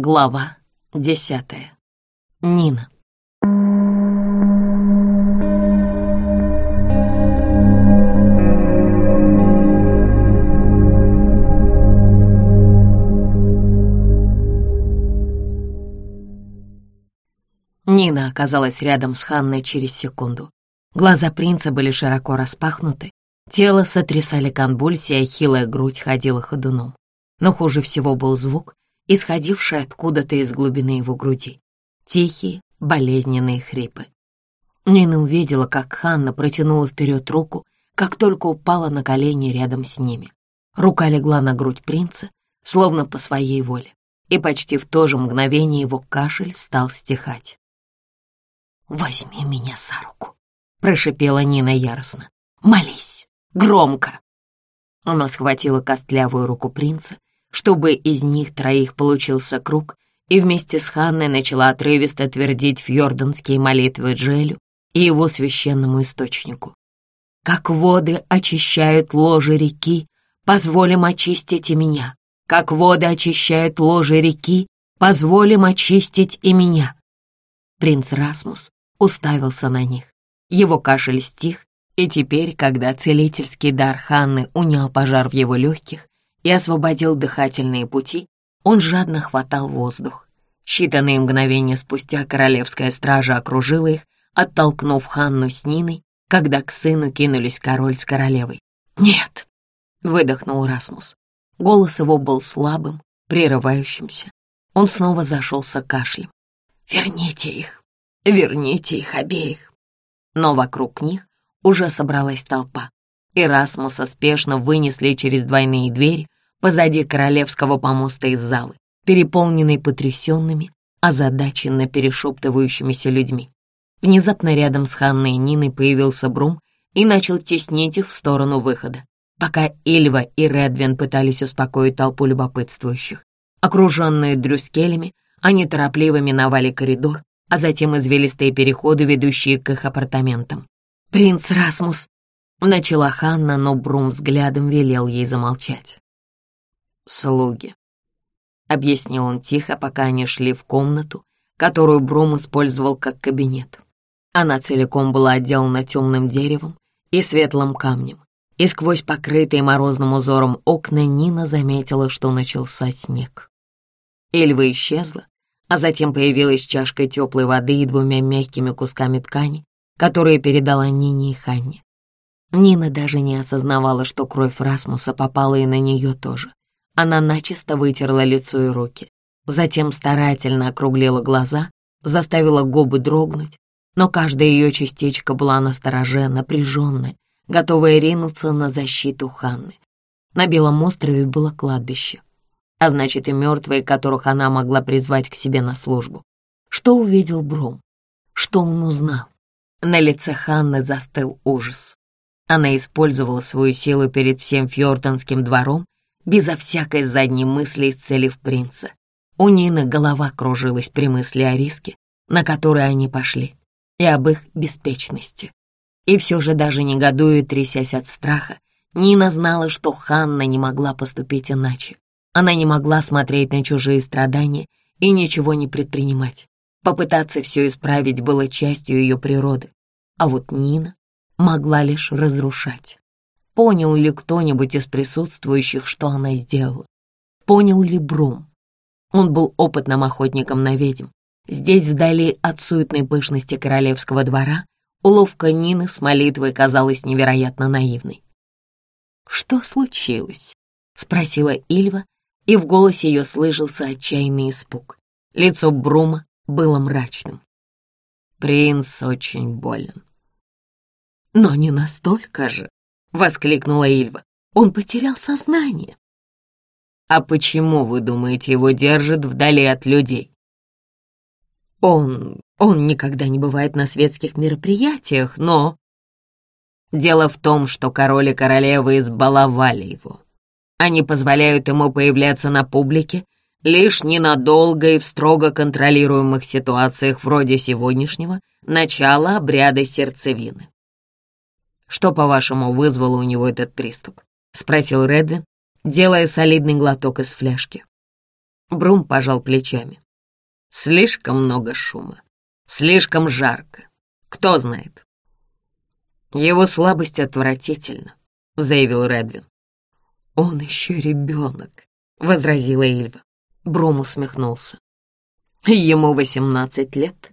Глава десятая. Нина. Нина оказалась рядом с Ханной через секунду. Глаза принца были широко распахнуты, тело сотрясали конвульсии, а хилая грудь ходила ходуном. Но хуже всего был звук, исходивший откуда-то из глубины его груди. Тихие, болезненные хрипы. Нина увидела, как Ханна протянула вперед руку, как только упала на колени рядом с ними. Рука легла на грудь принца, словно по своей воле, и почти в то же мгновение его кашель стал стихать. «Возьми меня за руку», — прошипела Нина яростно. «Молись! Громко!» Она схватила костлявую руку принца, чтобы из них троих получился круг, и вместе с Ханной начала отрывисто твердить фьорданские молитвы Джелю и его священному источнику. «Как воды очищают ложе реки, позволим очистить и меня. Как воды очищают ложе реки, позволим очистить и меня». Принц Расмус уставился на них. Его кашель стих, и теперь, когда целительский дар Ханны унял пожар в его легких, и освободил дыхательные пути, он жадно хватал воздух. Считанные мгновения спустя королевская стража окружила их, оттолкнув Ханну с Ниной, когда к сыну кинулись король с королевой. «Нет!» — выдохнул Расмус. Голос его был слабым, прерывающимся. Он снова зашелся кашлем. «Верните их! Верните их обеих!» Но вокруг них уже собралась толпа. Эрасмуса спешно вынесли через двойные двери позади королевского помоста из залы, переполненной потрясенными, озадаченно перешептывающимися людьми. Внезапно рядом с Ханной и Ниной появился Брум и начал теснить их в сторону выхода, пока Ильва и Редвин пытались успокоить толпу любопытствующих. Окруженные дрюскелями, они торопливо миновали коридор, а затем извилистые переходы, ведущие к их апартаментам. «Принц Расмус!» Начала Ханна, но Брум взглядом велел ей замолчать. «Слуги», — объяснил он тихо, пока они шли в комнату, которую Брум использовал как кабинет. Она целиком была отделана темным деревом и светлым камнем, и сквозь покрытые морозным узором окна Нина заметила, что начался снег. Эльва исчезла, а затем появилась чашкой теплой воды и двумя мягкими кусками ткани, которые передала Нине и Ханне. Нина даже не осознавала, что кровь Расмуса попала и на нее тоже. Она начисто вытерла лицо и руки, затем старательно округлила глаза, заставила губы дрогнуть, но каждая ее частичка была настороже, напряженная, готовая ринуться на защиту Ханны. На Белом острове было кладбище, а значит и мертвые, которых она могла призвать к себе на службу. Что увидел Бром? Что он узнал? На лице Ханны застыл ужас. Она использовала свою силу перед всем фьорданским двором, безо всякой задней мысли исцелив принца. У Нины голова кружилась при мысли о риске, на который они пошли, и об их беспечности. И все же даже негодуя, трясясь от страха, Нина знала, что Ханна не могла поступить иначе. Она не могла смотреть на чужие страдания и ничего не предпринимать. Попытаться все исправить было частью ее природы. А вот Нина могла лишь разрушать. Понял ли кто-нибудь из присутствующих, что она сделала? Понял ли Брум? Он был опытным охотником на ведьм. Здесь, вдали от суетной пышности королевского двора, уловка Нины с молитвой казалась невероятно наивной. «Что случилось?» — спросила Ильва, и в голосе ее слышался отчаянный испуг. Лицо Брума было мрачным. «Принц очень болен», «Но не настолько же!» — воскликнула Ильва. «Он потерял сознание!» «А почему, вы думаете, его держат вдали от людей?» «Он... он никогда не бывает на светских мероприятиях, но...» «Дело в том, что король и королева избаловали его. Они позволяют ему появляться на публике лишь ненадолго и в строго контролируемых ситуациях вроде сегодняшнего начала обряда сердцевины. Что, по-вашему, вызвало у него этот приступ?» — спросил Редвин, делая солидный глоток из фляжки. Брум пожал плечами. Слишком много шума. Слишком жарко. Кто знает. Его слабость отвратительна, заявил Редвин. Он еще ребенок, возразила Ильва. Брум усмехнулся. Ему восемнадцать лет.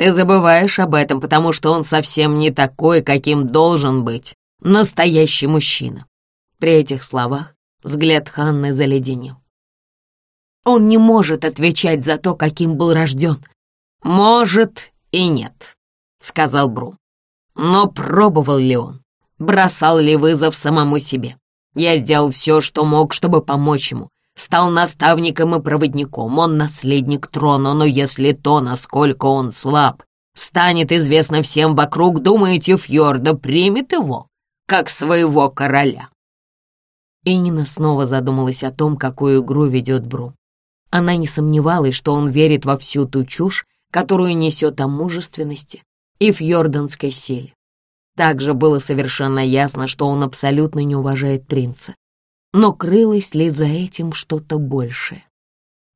Ты забываешь об этом, потому что он совсем не такой, каким должен быть настоящий мужчина. При этих словах взгляд Ханны заледенел. Он не может отвечать за то, каким был рожден. Может и нет, сказал Брум. Но пробовал ли он? Бросал ли вызов самому себе? Я сделал все, что мог, чтобы помочь ему. Стал наставником и проводником. Он наследник трона, но если то, насколько он слаб, станет известно всем вокруг, думаете, Фьорда примет его, как своего короля?» И Нина снова задумалась о том, какую игру ведет Бру. Она не сомневалась, что он верит во всю ту чушь, которую несет о мужественности и фьорданской силе. Также было совершенно ясно, что он абсолютно не уважает принца. Но крылось ли за этим что-то большее?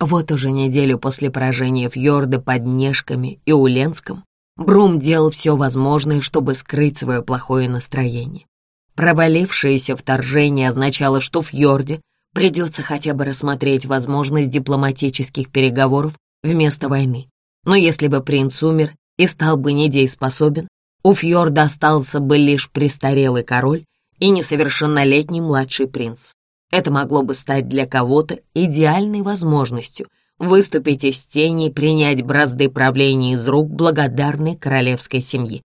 Вот уже неделю после поражения Фьорда под Нежками и Уленском Брум делал все возможное, чтобы скрыть свое плохое настроение. Провалившееся вторжение означало, что Фьорде придется хотя бы рассмотреть возможность дипломатических переговоров вместо войны. Но если бы принц умер и стал бы недееспособен, у Фьорда остался бы лишь престарелый король и несовершеннолетний младший принц. Это могло бы стать для кого-то идеальной возможностью выступить из тени и принять бразды правления из рук благодарной королевской семьи.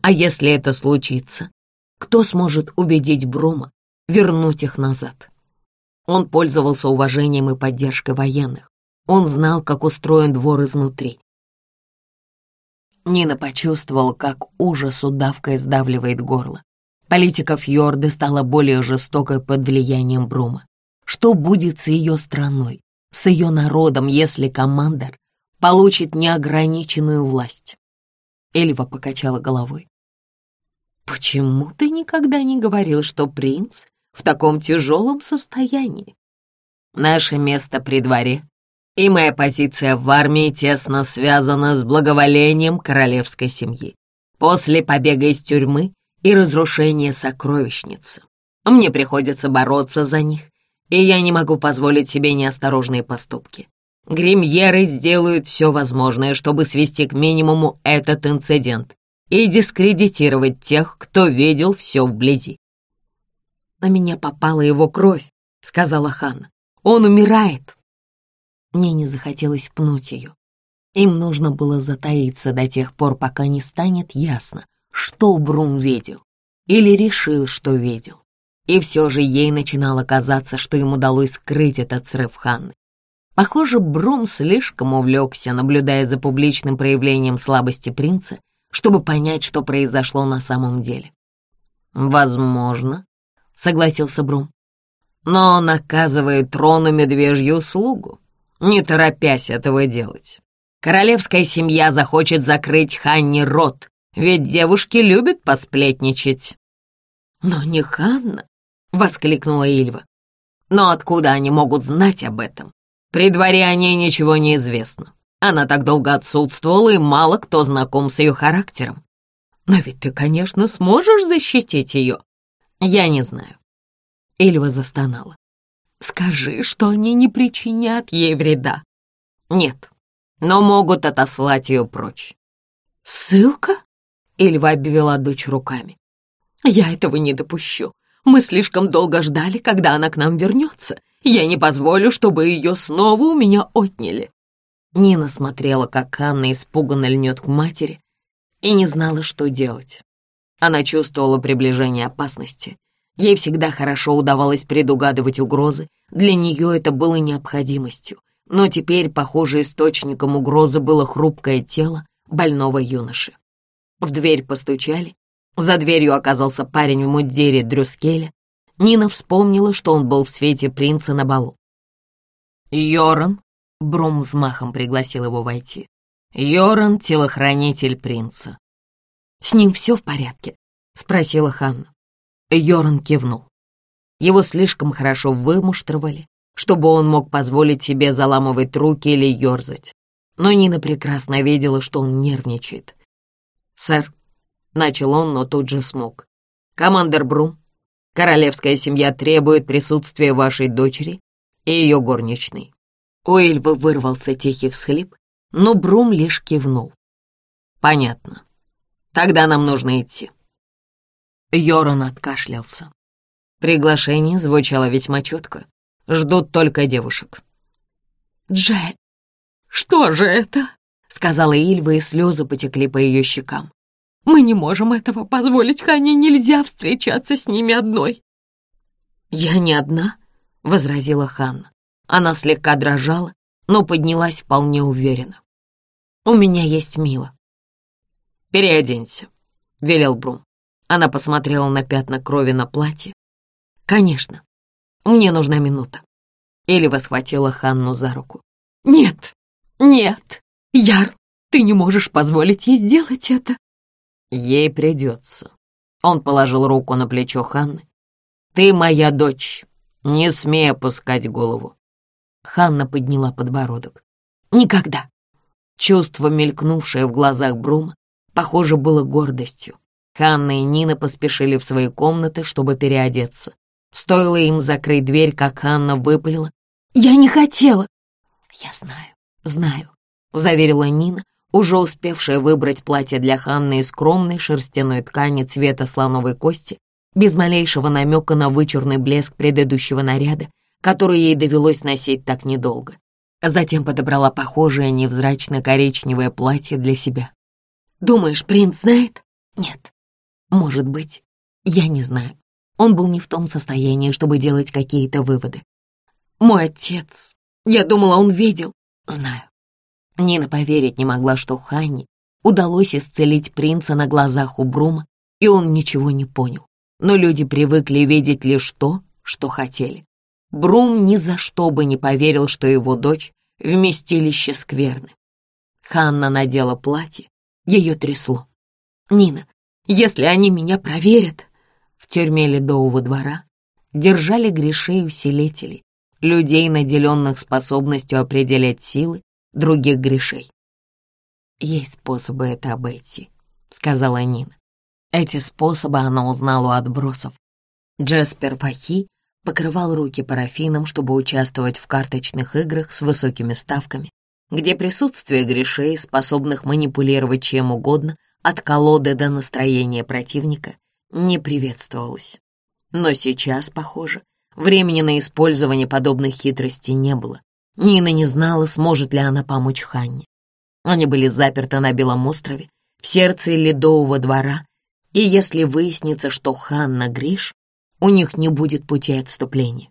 А если это случится, кто сможет убедить Брума вернуть их назад? Он пользовался уважением и поддержкой военных. Он знал, как устроен двор изнутри. Нина почувствовала, как ужас удавкой сдавливает горло. Политика Фьорды стала более жестокой под влиянием Брума. Что будет с ее страной, с ее народом, если командор получит неограниченную власть? Эльва покачала головой. «Почему ты никогда не говорил, что принц в таком тяжелом состоянии?» «Наше место при дворе и моя позиция в армии тесно связана с благоволением королевской семьи. После побега из тюрьмы и разрушения сокровищницы мне приходится бороться за них, и я не могу позволить себе неосторожные поступки. Гримьеры сделают все возможное, чтобы свести к минимуму этот инцидент и дискредитировать тех, кто видел все вблизи. «На меня попала его кровь», — сказала Ханна. «Он умирает». Мне не захотелось пнуть ее. Им нужно было затаиться до тех пор, пока не станет ясно, что Брум видел или решил, что видел. И все же ей начинало казаться, что им удалось скрыть этот срыв Ханны. Похоже, Брум слишком увлекся, наблюдая за публичным проявлением слабости принца, чтобы понять, что произошло на самом деле. «Возможно», — согласился Брум. «Но он оказывает трону медвежью услугу не торопясь этого делать. Королевская семья захочет закрыть Ханне рот, ведь девушки любят посплетничать. «Но не Ханна!» — воскликнула Ильва. «Но откуда они могут знать об этом? При дворе о ней ничего не известно. Она так долго отсутствовала, и мало кто знаком с ее характером. Но ведь ты, конечно, сможешь защитить ее. Я не знаю». Ильва застонала. Скажи, что они не причинят ей вреда. Нет, но могут отослать ее прочь. Ссылка? Ильва обвела дочь руками. Я этого не допущу. Мы слишком долго ждали, когда она к нам вернется. Я не позволю, чтобы ее снова у меня отняли. Нина смотрела, как Анна испуганно льнет к матери и не знала, что делать. Она чувствовала приближение опасности Ей всегда хорошо удавалось предугадывать угрозы, для нее это было необходимостью. Но теперь, похоже, источником угрозы было хрупкое тело больного юноши. В дверь постучали. За дверью оказался парень в мундире Дрюскеля. Нина вспомнила, что он был в свете принца на балу. «Йоран», — Бром взмахом пригласил его войти. «Йоран — телохранитель принца». «С ним все в порядке?» — спросила Ханна. Йоран кивнул. Его слишком хорошо вымуштровали, чтобы он мог позволить себе заламывать руки или ерзать. Но Нина прекрасно видела, что он нервничает. «Сэр», — начал он, но тут же смог. «Командер Брум, королевская семья требует присутствия вашей дочери и ее горничной». У Эльвы вырвался тихий всхлип, но Брум лишь кивнул. «Понятно. Тогда нам нужно идти». Йоран откашлялся. Приглашение звучало весьма четко. Ждут только девушек. «Джет, что же это?» — сказала Ильва, и слезы потекли по ее щекам. «Мы не можем этого позволить, Хане, нельзя встречаться с ними одной». «Я не одна», — возразила Ханна. Она слегка дрожала, но поднялась вполне уверенно. «У меня есть Мила». «Переоденься», — велел Брум. Она посмотрела на пятна крови на платье. «Конечно, мне нужна минута». Элива схватила Ханну за руку. «Нет, нет, Яр, ты не можешь позволить ей сделать это». «Ей придется». Он положил руку на плечо Ханны. «Ты моя дочь, не смей опускать голову». Ханна подняла подбородок. «Никогда». Чувство, мелькнувшее в глазах Брума, похоже, было гордостью. Ханна и Нина поспешили в свои комнаты, чтобы переодеться. Стоило им закрыть дверь, как Ханна выпалила. «Я не хотела!» «Я знаю, знаю», — заверила Нина, уже успевшая выбрать платье для Ханны из скромной шерстяной ткани цвета слоновой кости, без малейшего намека на вычурный блеск предыдущего наряда, который ей довелось носить так недолго. Затем подобрала похожее невзрачно-коричневое платье для себя. «Думаешь, принц знает?» «Нет». «Может быть. Я не знаю. Он был не в том состоянии, чтобы делать какие-то выводы. Мой отец. Я думала, он видел. Знаю». Нина поверить не могла, что Ханне удалось исцелить принца на глазах у Брума, и он ничего не понял. Но люди привыкли видеть лишь то, что хотели. Брум ни за что бы не поверил, что его дочь — вместилище скверны. Ханна надела платье, ее трясло. «Нина, если они меня проверят...» В тюрьме Ледового двора держали грешей-усилителей, людей, наделенных способностью определять силы других грешей. «Есть способы это обойти», — сказала Нина. Эти способы она узнала у отбросов. Джеспер Фахи покрывал руки парафином, чтобы участвовать в карточных играх с высокими ставками, где присутствие грешей, способных манипулировать чем угодно, от колоды до настроения противника, не приветствовалось. Но сейчас, похоже, времени на использование подобных хитростей не было. Нина не знала, сможет ли она помочь Ханне. Они были заперты на Белом острове, в сердце Ледового двора, и если выяснится, что Ханна Гриш, у них не будет пути отступления.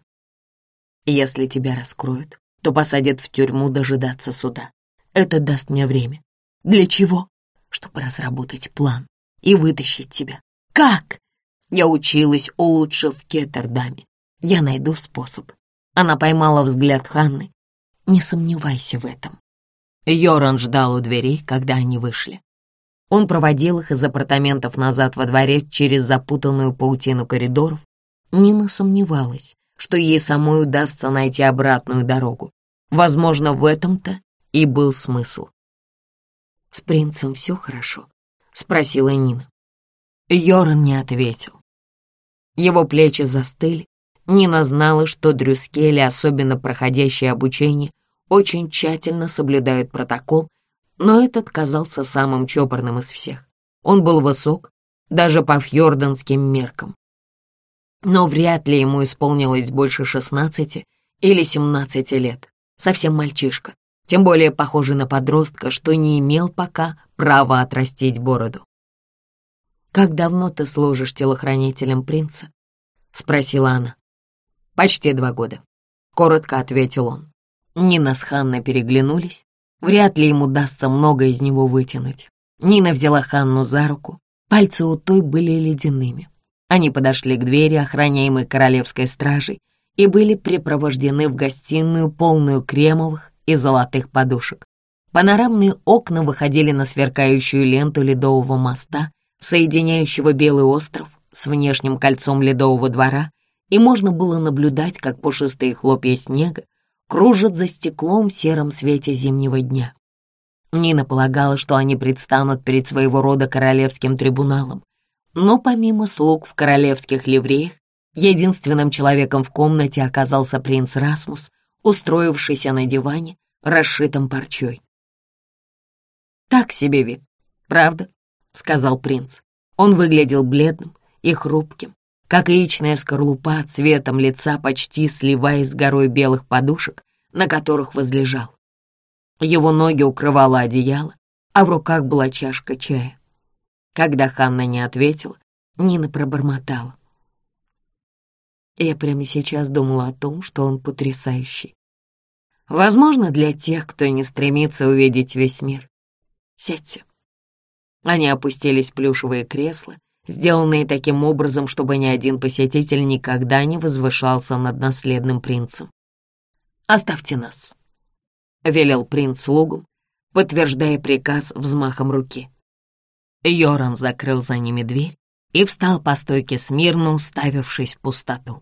Если тебя раскроют, то посадят в тюрьму дожидаться суда. Это даст мне время. Для чего? Чтобы разработать план и вытащить тебя. Как? Я училась у лучших в Кеттердаме. Я найду способ. Она поймала взгляд Ханны. Не сомневайся в этом. Йоран ждал у дверей, когда они вышли. Он проводил их из апартаментов назад во дворе через запутанную паутину коридоров, Нина сомневалась, что ей самой удастся найти обратную дорогу. Возможно, в этом-то и был смысл. «С принцем все хорошо?» — спросила Нина. Йоран не ответил. Его плечи застыли. Нина знала, что дрюскели, особенно проходящие обучение, очень тщательно соблюдают протокол, но этот казался самым чопорным из всех. Он был высок, даже по фьорданским меркам, но вряд ли ему исполнилось больше шестнадцати или семнадцати лет. Совсем мальчишка, тем более похожий на подростка, что не имел пока права отрастить бороду. «Как давно ты служишь телохранителем принца?» — спросила она. «Почти два года», — коротко ответил он. Нина с Ханной переглянулись. Вряд ли ему удастся много из него вытянуть. Нина взяла Ханну за руку. Пальцы у той были ледяными. Они подошли к двери, охраняемой королевской стражей, и были припровождены в гостиную, полную кремовых и золотых подушек. Панорамные окна выходили на сверкающую ленту ледового моста, соединяющего Белый остров с внешним кольцом ледового двора и можно было наблюдать, как пушистые хлопья снега кружат за стеклом в сером свете зимнего дня. Нина полагала, что они предстанут перед своего рода королевским трибуналом, но помимо слуг в королевских ливреях, единственным человеком в комнате оказался принц Расмус, устроившийся на диване, расшитом парчой. «Так себе вид, правда?» — сказал принц. Он выглядел бледным и хрупким, как яичная скорлупа цветом лица, почти сливаясь с горой белых подушек, на которых возлежал. Его ноги укрывало одеяло, а в руках была чашка чая. Когда Ханна не ответила, Нина пробормотала. Я прямо сейчас думала о том, что он потрясающий. Возможно, для тех, кто не стремится увидеть весь мир. Сядьте. Они опустились в плюшевые кресла, сделанные таким образом, чтобы ни один посетитель никогда не возвышался над наследным принцем. «Оставьте нас», — велел принц слугам, подтверждая приказ взмахом руки. Йоран закрыл за ними дверь и встал по стойке смирно, уставившись в пустоту.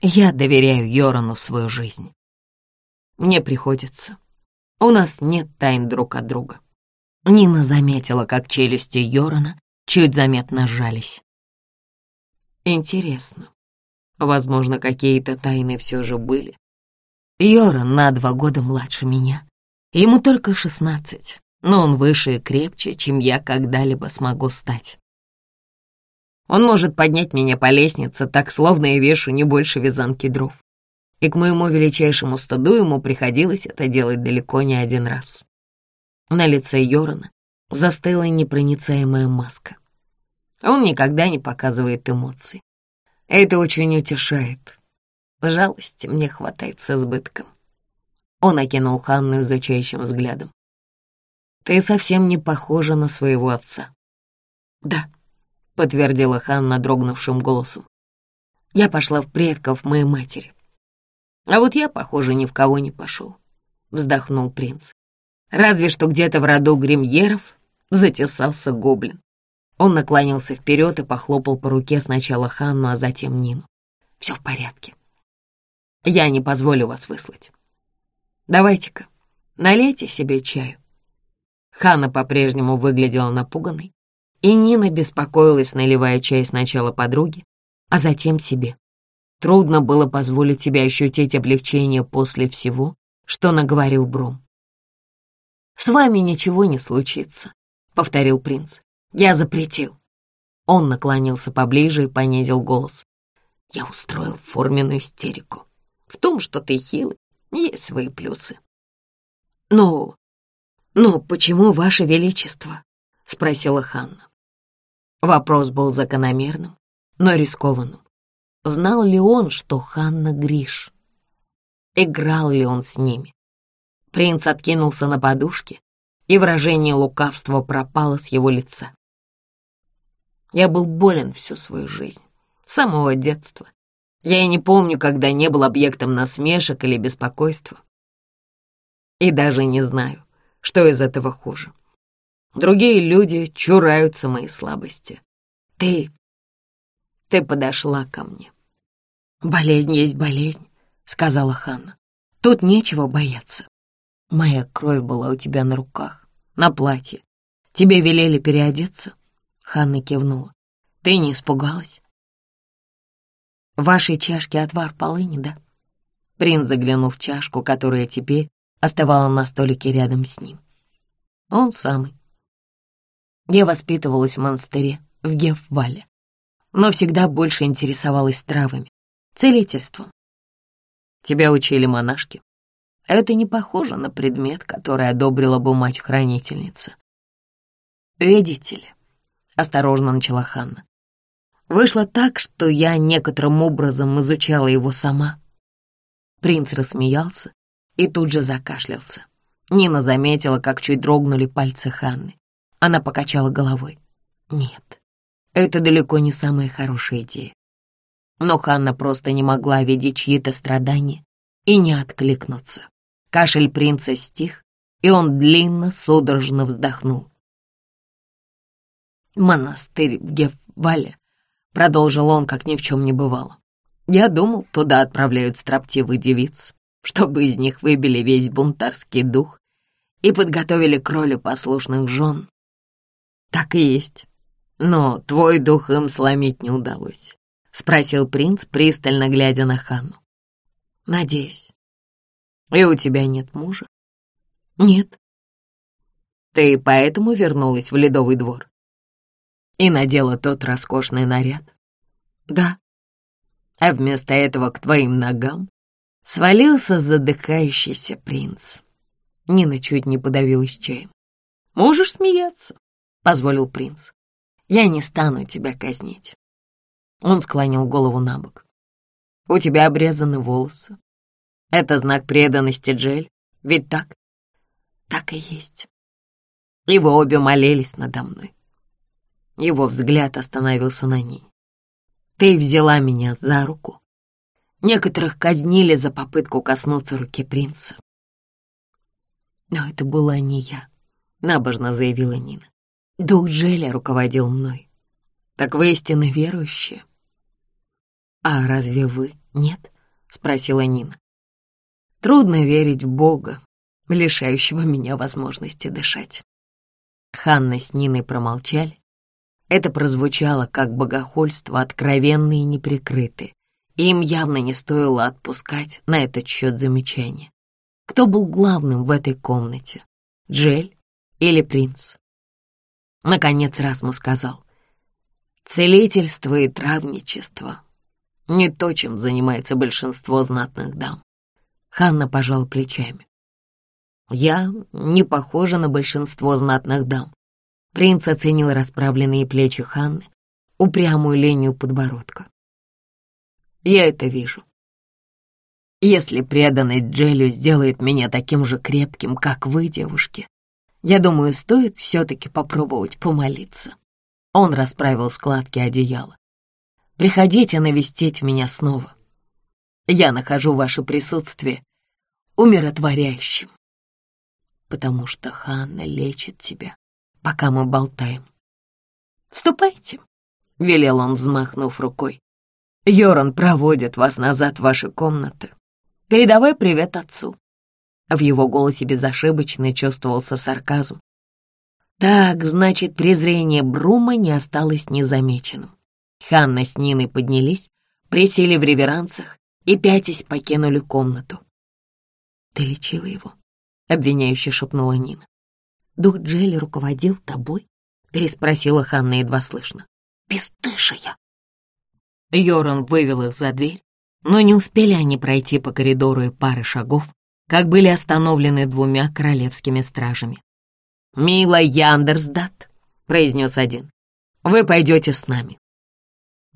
«Я доверяю Йорану свою жизнь. Мне приходится. У нас нет тайн друг от друга». Нина заметила, как челюсти Йорана чуть заметно сжались. Интересно, возможно, какие-то тайны все же были, Йоран на два года младше меня. Ему только шестнадцать, но он выше и крепче, чем я когда-либо смогу стать. Он может поднять меня по лестнице, так словно я вешу не больше вязанки дров. И к моему величайшему стыду ему приходилось это делать далеко не один раз. На лице Йорана застыла непроницаемая маска. Он никогда не показывает эмоций. Это очень утешает. Жалости мне хватает с избытком. Он окинул Ханну изучающим взглядом. «Ты совсем не похожа на своего отца». «Да», — подтвердила Ханна дрогнувшим голосом. «Я пошла в предков моей матери». «А вот я, похоже, ни в кого не пошел», — вздохнул принц. «Разве что где-то в роду гримьеров затесался гоблин». Он наклонился вперед и похлопал по руке сначала Ханну, а затем Нину. «Все в порядке. Я не позволю вас выслать. Давайте-ка, налейте себе чаю». Ханна по-прежнему выглядела напуганной, и Нина беспокоилась, наливая чай сначала подруге, а затем себе. Трудно было позволить себе ощутить облегчение после всего, что наговорил Бром. «С вами ничего не случится», — повторил принц. «Я запретил». Он наклонился поближе и понизил голос. «Я устроил форменную истерику. В том, что ты хилый, есть свои плюсы. «Ну, ну почему, Ваше Величество?» — спросила Ханна. Вопрос был закономерным, но рискованным. Знал ли он, что Ханна Гриш? Играл ли он с ними? Принц откинулся на подушке, и выражение лукавства пропало с его лица. Я был болен всю свою жизнь, с самого детства. Я и не помню, когда не был объектом насмешек или беспокойства. И даже не знаю, что из этого хуже. Другие люди чураются моей слабости. Ты... ты подошла ко мне. «Болезнь есть болезнь», — сказала Ханна. «Тут нечего бояться. Моя кровь была у тебя на руках, на платье. Тебе велели переодеться?» Ханна кивнула. «Ты не испугалась?» В вашей чашке отвар полыни, да?» Принц заглянул в чашку, которая теперь оставала на столике рядом с ним. Он самый. Я воспитывалась в монастыре в Гефвале, но всегда больше интересовалась травами, целительством. Тебя учили монашки. Это не похоже на предмет, который одобрила бы мать-хранительница. «Видите ли», — осторожно начала Ханна, Вышло так, что я некоторым образом изучала его сама. Принц рассмеялся и тут же закашлялся. Нина заметила, как чуть дрогнули пальцы Ханны. Она покачала головой. Нет, это далеко не самая хорошая идея. Но Ханна просто не могла видеть чьи-то страдания и не откликнуться. Кашель принца стих, и он длинно, судорожно вздохнул. Монастырь в Гефвале продолжил он, как ни в чем не бывало. Я думал, туда отправляют строптивых девиц, чтобы из них выбили весь бунтарский дух и подготовили к роли послушных жен. Так и есть. Но твой дух им сломить не удалось, — спросил принц, пристально глядя на Ханну. Надеюсь. И у тебя нет мужа? Нет. Ты поэтому вернулась в Ледовый двор? И надела тот роскошный наряд? Да а вместо этого к твоим ногам свалился задыхающийся принц. Нина чуть не подавилась чаем. «Можешь смеяться», — позволил принц. «Я не стану тебя казнить». Он склонил голову на бок. «У тебя обрезаны волосы. Это знак преданности, Джель, ведь так?» «Так и есть». Вы обе молились надо мной. Его взгляд остановился на ней. Ты взяла меня за руку. Некоторых казнили за попытку коснуться руки принца. Но это была не я, набожно заявила Нина. Дух Джеля руководил мной. Так вы истинно верующие? А разве вы нет? Спросила Нина. Трудно верить в Бога, лишающего меня возможности дышать. Ханна с Ниной промолчали, это прозвучало как богохульство, откровенное и неприкрытое. Им явно не стоило отпускать на этот счет замечания. Кто был главным в этой комнате? Джель или принц? Наконец Расму сказал. Целительство и травничество — не то, чем занимается большинство знатных дам. Ханна пожала плечами. Я не похожа на большинство знатных дам. Принц оценил расправленные плечи Ханны, упрямую линию подбородка. «Я это вижу. Если преданность Джелю сделает меня таким же крепким, как вы, девушки, я думаю, стоит все-таки попробовать помолиться». Он расправил складки одеяла. «Приходите навестить меня снова. Я нахожу ваше присутствие умиротворяющим, потому что Ханна лечит тебя пока мы болтаем. «Ступайте», — велел он, взмахнув рукой. «Йоран проводит вас назад в ваши комнаты. Передавай привет отцу». В его голосе безошибочно чувствовался сарказм. Так, значит, презрение Брума не осталось незамеченным. Ханна с Ниной поднялись, присели в реверансах и пятясь покинули комнату. «Ты лечила его?» — обвиняюще шепнула Нина. Дух Джелли руководил тобой?» — переспросила Ханна едва слышно. «Бесстыжая!» Йоран вывел их за дверь, но не успели они пройти по коридору и пары шагов, как были остановлены двумя королевскими стражами. «Мила Яндерсдат», — произнес один, — «вы пойдете с нами».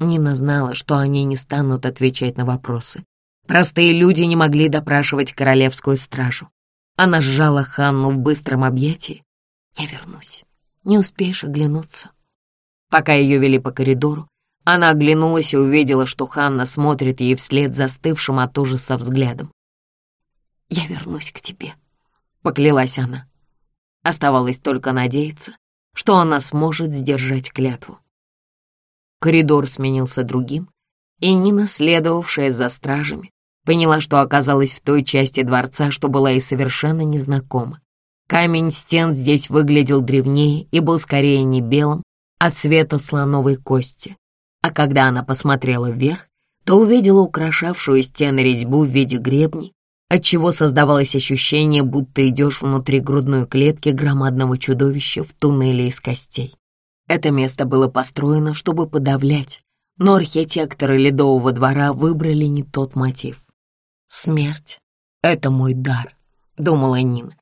Нина знала, что они не станут отвечать на вопросы. Простые люди не могли допрашивать королевскую стражу. Она сжала Ханну в быстром объятии я вернусь. Не успеешь оглянуться. Пока ее вели по коридору, она оглянулась и увидела, что Ханна смотрит ей вслед застывшим от ужаса взглядом. «Я вернусь к тебе», — поклялась она. Оставалось только надеяться, что она сможет сдержать клятву. Коридор сменился другим, и Нина, следовавшая за стражами, поняла, что оказалась в той части дворца, что была ей совершенно незнакома. Камень стен здесь выглядел древнее и был скорее не белым, а цвета слоновой кости. А когда она посмотрела вверх, то увидела украшавшую стены резьбу в виде гребней, отчего создавалось ощущение, будто идешь внутри грудной клетки громадного чудовища в туннеле из костей. Это место было построено, чтобы подавлять, но архитекторы Ледового двора выбрали не тот мотив. «Смерть — это мой дар», — думала Нина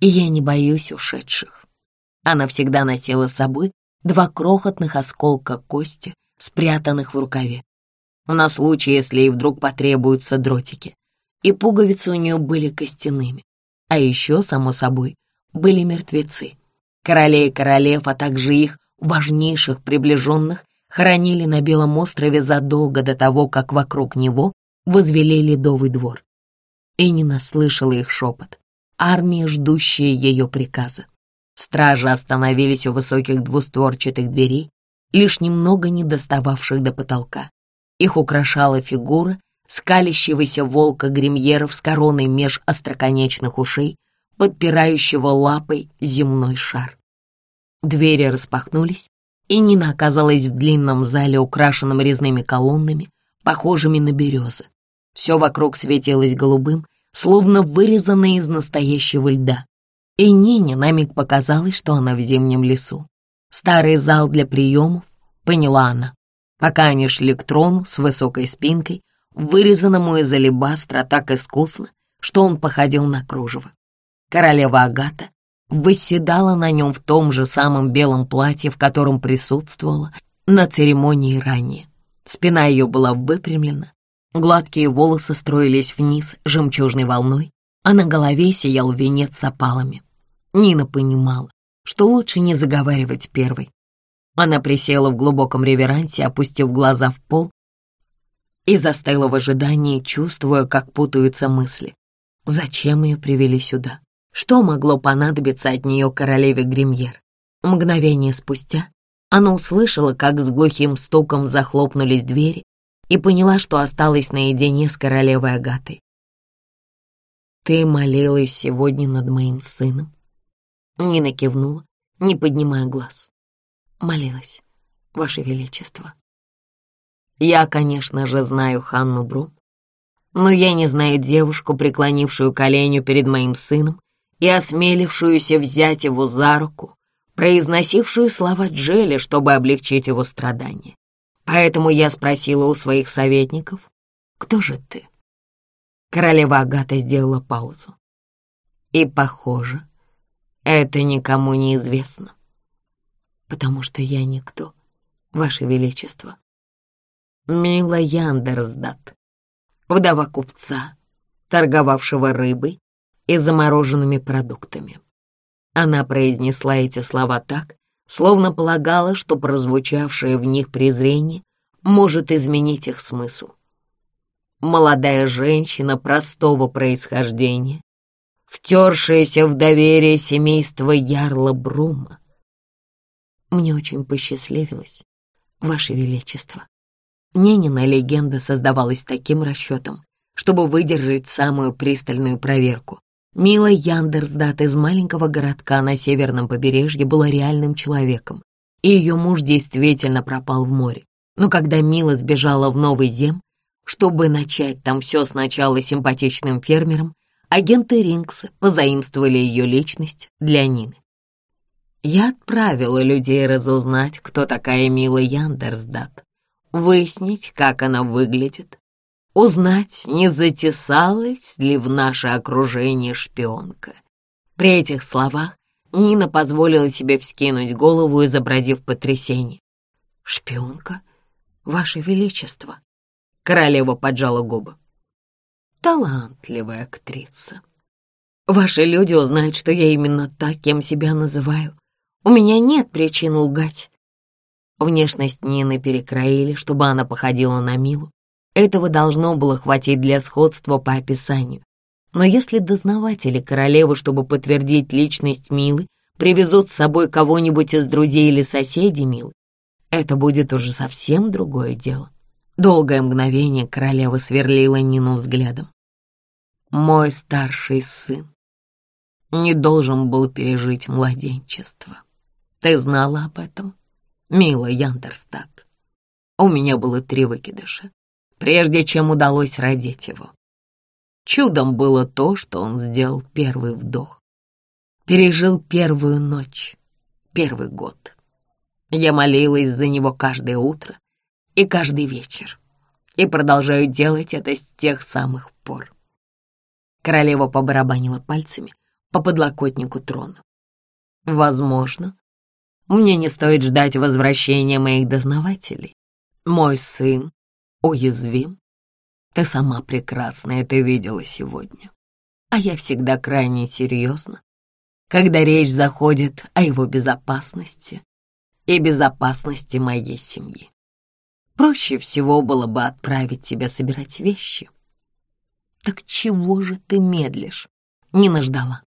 и я не боюсь ушедших. Она всегда носила с собой два крохотных осколка кости, спрятанных в рукаве. На случай, если ей вдруг потребуются дротики. И пуговицы у нее были костяными. А еще, само собой, были мертвецы. Королей и королев, а также их важнейших приближенных хоронили на Белом острове задолго до того, как вокруг него возвели ледовый двор. И не наслышала их шепот армия, ждущая ее приказа. Стражи остановились у высоких двустворчатых дверей, лишь немного не достававших до потолка. Их украшала фигура скалящегося волка гримьеров с короной меж остроконечных ушей, подпирающего лапой земной шар. Двери распахнулись, и Нина оказалась в длинном зале, украшенном резными колоннами, похожими на березы. Все вокруг светилось голубым, словно вырезанное из настоящего льда. И Нине на миг показалось, что она в зимнем лесу. Старый зал для приемов, поняла она. Пока они шли к трону с высокой спинкой, вырезанному из алебастра так искусно, что он походил на кружево. Королева Агата восседала на нем в том же самом белом платье, в котором присутствовала на церемонии ранее. Спина ее была выпрямлена, гладкие волосы строились вниз жемчужной волной, а на голове сиял венец с опалами. Нина понимала, что лучше не заговаривать первой. Она присела в глубоком реверансе, опустив глаза в пол, и застыла в ожидании, чувствуя, как путаются мысли. Зачем ее привели сюда? Что могло понадобиться от нее королеве Гримьер? Мгновение спустя она услышала, как с глухим стуком захлопнулись двери и поняла, что осталась наедине с королевой Агатой. «Ты молилась сегодня над моим сыном?» Нина кивнула, не поднимая глаз. «Молилась, Ваше Величество». «Я, конечно же, знаю Ханну Брум, но я не знаю девушку, преклонившую коленю перед моим сыном и осмелившуюся взять его за руку, произносившую слова Джели, чтобы облегчить его страдания. Поэтому я спросила у своих советников, «Кто же ты?» Королева Агата сделала паузу. И, похоже, это никому не известно, потому что я никто, Ваше Величество. Мила Яндерсдат, вдова купца, торговавшего рыбой и замороженными продуктами. Она произнесла эти слова так, словно полагала, что прозвучавшее в них презрение может изменить их смысл. Молодая женщина простого происхождения, втершаяся в доверие семейства Ярла Брума. Мне очень посчастливилось, Ваше Величество. Ненина легенда создавалась таким расчетом, чтобы выдержать самую пристальную проверку, Мила Яндерсдат из маленького городка на северном побережье была реальным человеком, и ее муж действительно пропал в море. Но когда Мила сбежала в Новый Зем, чтобы начать там все сначала симпатичным фермером, агенты Рингса позаимствовали ее личность для Нины. Я отправила людей разузнать, кто такая Мила Яндерсдат, выяснить, как она выглядит, узнать, не затесалась ли в наше окружение шпионка. При этих словах Нина позволила себе вскинуть голову, изобразив потрясение. «Шпионка? Ваше Величество!» Королева поджала губы. «Талантливая актриса. Ваши люди узнают, что я именно так, кем себя называю. У меня нет причин лгать». Внешность Нины перекроили, чтобы она походила на Милу, этого должно было хватить для сходства по описанию. Но если дознаватели королевы, чтобы подтвердить личность Милы, привезут с собой кого-нибудь из друзей или соседей Милы, это будет уже совсем другое дело. Долгое мгновение королева сверлила Нину взглядом. «Мой старший сын не должен был пережить младенчество. Ты знала об этом, мила Яндерстад? У меня было три выкидыша прежде чем удалось родить его. Чудом было то, что он сделал первый вдох. Пережил первую ночь, первый год. Я молилась за него каждое утро и каждый вечер, и продолжаю делать это с тех самых пор. Королева побарабанила пальцами по подлокотнику трона. Возможно, мне не стоит ждать возвращения моих дознавателей. Мой сын уязвим. Ты сама прекрасно это видела сегодня. А я всегда крайне серьезна, когда речь заходит о его безопасности и безопасности моей семьи. Проще всего было бы отправить тебя собирать вещи. Так чего же ты медлишь? Нина ждала.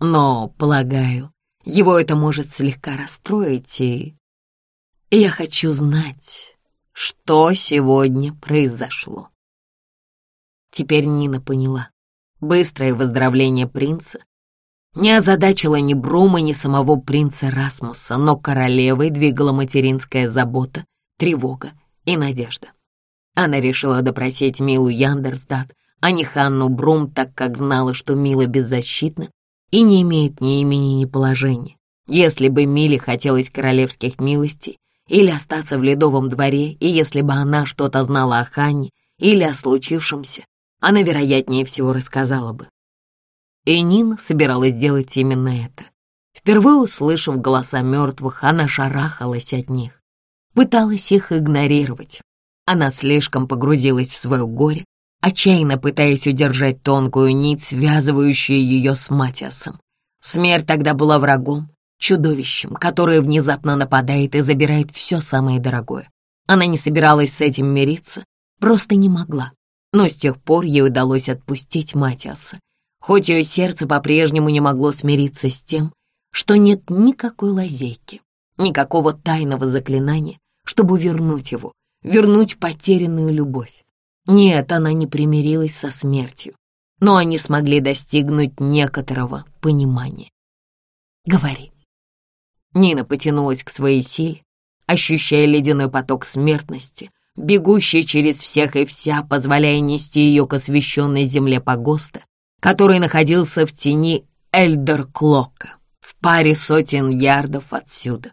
Но, полагаю, его это может слегка расстроить и... Я хочу знать, что сегодня произошло. Теперь Нина поняла. Быстрое выздоровление принца не озадачило ни Брума, ни самого принца Расмуса, но королевой двигала материнская забота, тревога и надежда. Она решила допросить Милу Яндерсдат, а не Ханну Брум, так как знала, что Мила беззащитна и не имеет ни имени, ни положения. Если бы Миле хотелось королевских милостей или остаться в ледовом дворе, и если бы она что-то знала о Ханне или о случившемся, она, вероятнее всего, рассказала бы. И Нина собиралась делать именно это. Впервые услышав голоса мертвых, она шарахалась от них, пыталась их игнорировать. Она слишком погрузилась в свое горе, отчаянно пытаясь удержать тонкую нить, связывающую ее с Матиасом. Смерть тогда была врагом, чудовищем, которое внезапно нападает и забирает все самое дорогое. Она не собиралась с этим мириться, просто не могла. Но с тех пор ей удалось отпустить Матиаса, хоть ее сердце по-прежнему не могло смириться с тем, что нет никакой лазейки, никакого тайного заклинания, чтобы вернуть его, вернуть потерянную любовь. Нет, она не примирилась со смертью, но они смогли достигнуть некоторого понимания. «Говори», Нина потянулась к своей силе, ощущая ледяной поток смертности, бегущий через всех и вся, позволяя нести ее к освященной земле погоста, который находился в тени Эльдер-Клока, в паре сотен ярдов отсюда.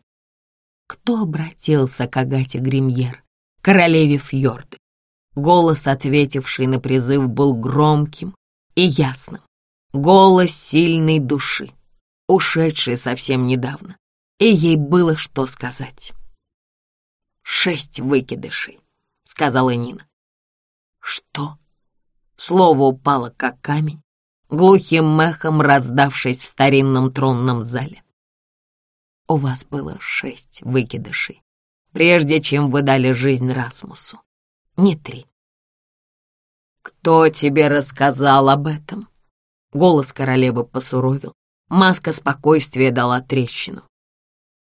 Кто обратился к Агате Гримьер, королеве Фьорды? Голос, ответивший на призыв, был громким и ясным. Голос сильной души, ушедший совсем недавно и ей было что сказать. «Шесть выкидышей», — сказала Нина. «Что?» Слово упало, как камень, глухим мехом раздавшись в старинном тронном зале. «У вас было шесть выкидышей, прежде чем вы дали жизнь Расмусу, не три». «Кто тебе рассказал об этом?» Голос королевы посуровил, маска спокойствия дала трещину.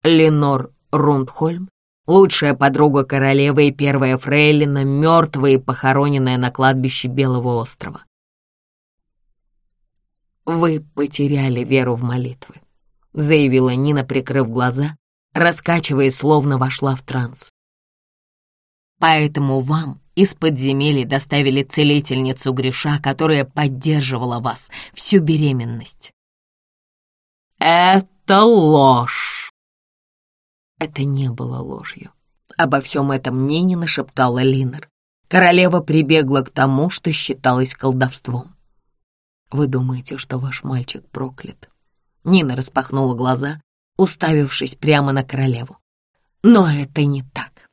Ленор Рундхольм, лучшая подруга королевы и первая фрейлина, мертвая и похороненная на кладбище Белого острова. «Вы потеряли веру в молитвы», — заявила Нина, прикрыв глаза, раскачиваясь, словно вошла в транс. «Поэтому вам из подземелий доставили целительницу Гриша, которая поддерживала вас всю беременность». «Это ложь!» Это не было ложью. Обо всем этом мне не нашептала Линер. Королева прибегла к тому, что считалось колдовством. «Вы думаете, что ваш мальчик проклят?» Нина распахнула глаза, уставившись прямо на королеву. Но это не так.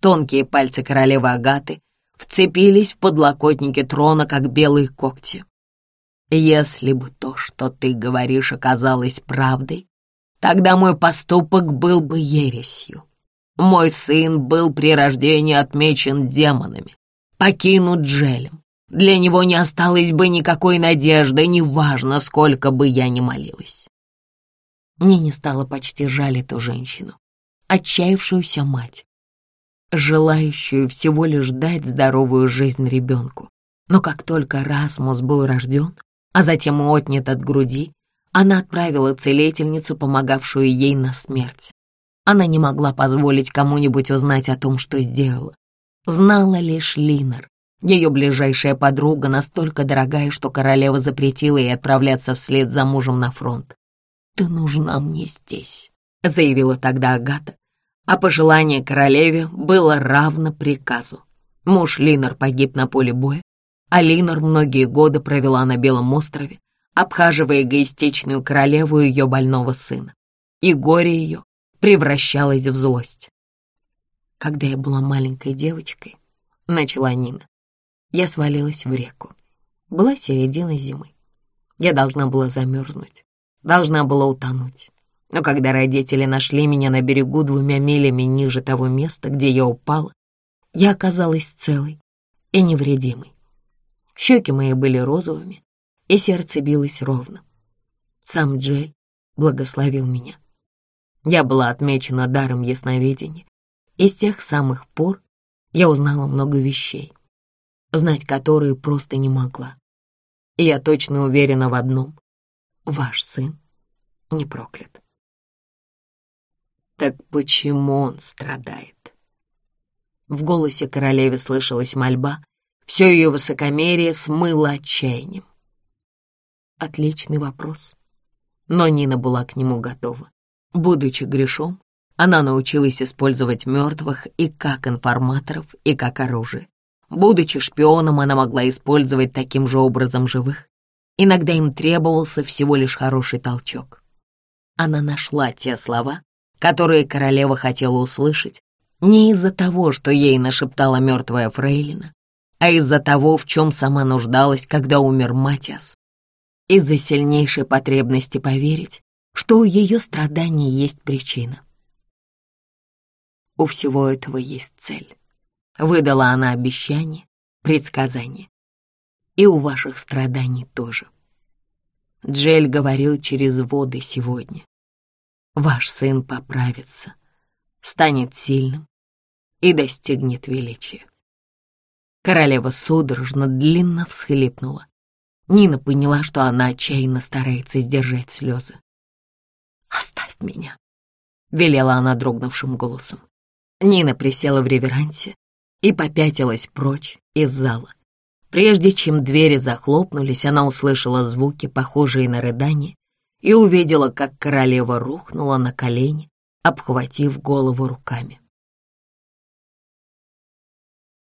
Тонкие пальцы королевы Агаты вцепились в подлокотники трона, как белые когти. «Если бы то, что ты говоришь, оказалось правдой, Тогда мой поступок был бы ересью. Мой сын был при рождении отмечен демонами, покинут Джелем. Для него не осталось бы никакой надежды, неважно, сколько бы я ни молилась. Мне не стало почти жаль эту женщину, отчаявшуюся мать, желающую всего лишь дать здоровую жизнь ребенку. Но как только Расмус был рожден, а затем отнят от груди, она отправила целительницу, помогавшую ей на смерть. Она не могла позволить кому-нибудь узнать о том, что сделала. Знала лишь Линар, ее ближайшая подруга, настолько дорогая, что королева запретила ей отправляться вслед за мужем на фронт. «Ты нужна мне здесь», — заявила тогда Агата, а пожелание королеве было равно приказу. Муж Линар погиб на поле боя, а Линар многие годы провела на Белом острове, обхаживая эгоистичную королеву ее больного сына. И горе ее превращалось в злость. Когда я была маленькой девочкой, начала Нина, я свалилась в реку. Была середина зимы. Я должна была замерзнуть, должна была утонуть. Но когда родители нашли меня на берегу двумя милями ниже того места, где я упала, я оказалась целой и невредимой. Щеки мои были розовыми, и сердце билось ровно. Сам Джель благословил меня. Я была отмечена даром ясновидения, И с тех самых пор я узнала много вещей, знать которые просто не могла. И я точно уверена в одном — ваш сын не проклят. Так почему он страдает? В голосе королевы слышалась мольба, все ее высокомерие смыло отчаянием. Отличный вопрос, но Нина была к нему готова. Будучи грешом, она научилась использовать мертвых и как информаторов, и как оружие. Будучи шпионом, она могла использовать таким же образом живых. Иногда им требовался всего лишь хороший толчок. Она нашла те слова, которые королева хотела услышать, не из-за того, что ей нашептала мертвая фрейлина, а из-за того, в чем сама нуждалась, когда умер Матиас. Из-за сильнейшей потребности поверить, что у ее страданий есть причина. У всего этого есть цель. Выдала она обещание, предсказание. И у ваших страданий тоже. Джель говорил через воды сегодня. Ваш сын поправится, станет сильным и достигнет величия. Королева судорожно длинно всхлипнула. Нина поняла, что она отчаянно старается сдержать слезы. «Оставь меня», — велела она дрогнувшим голосом. Нина присела в реверансе и попятилась прочь из зала. Прежде чем двери захлопнулись, она услышала звуки, похожие на рыдание, и увидела, как королева рухнула на колени, обхватив голову руками.